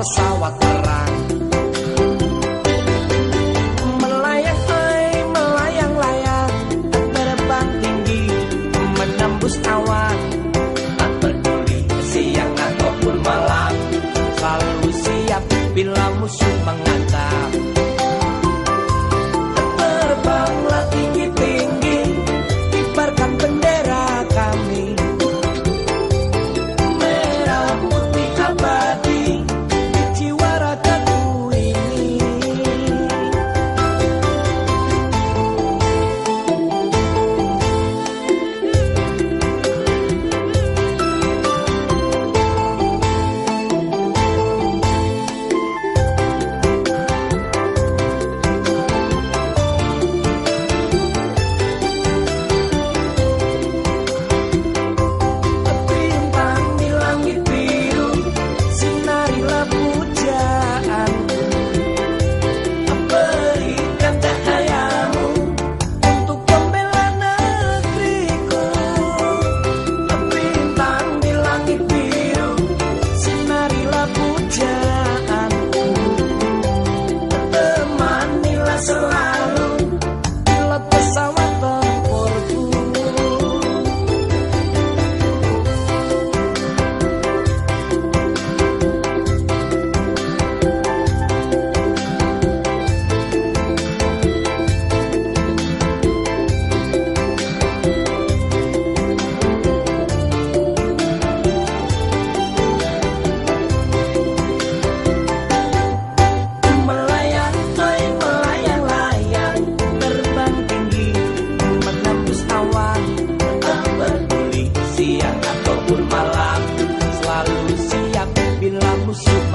pesawat terang, Melayang ay, melayang-layang Terbang tinggi, menembus awan. Tak peduli siang ataupun malam Selalu siap bila musuh mengantar. no seu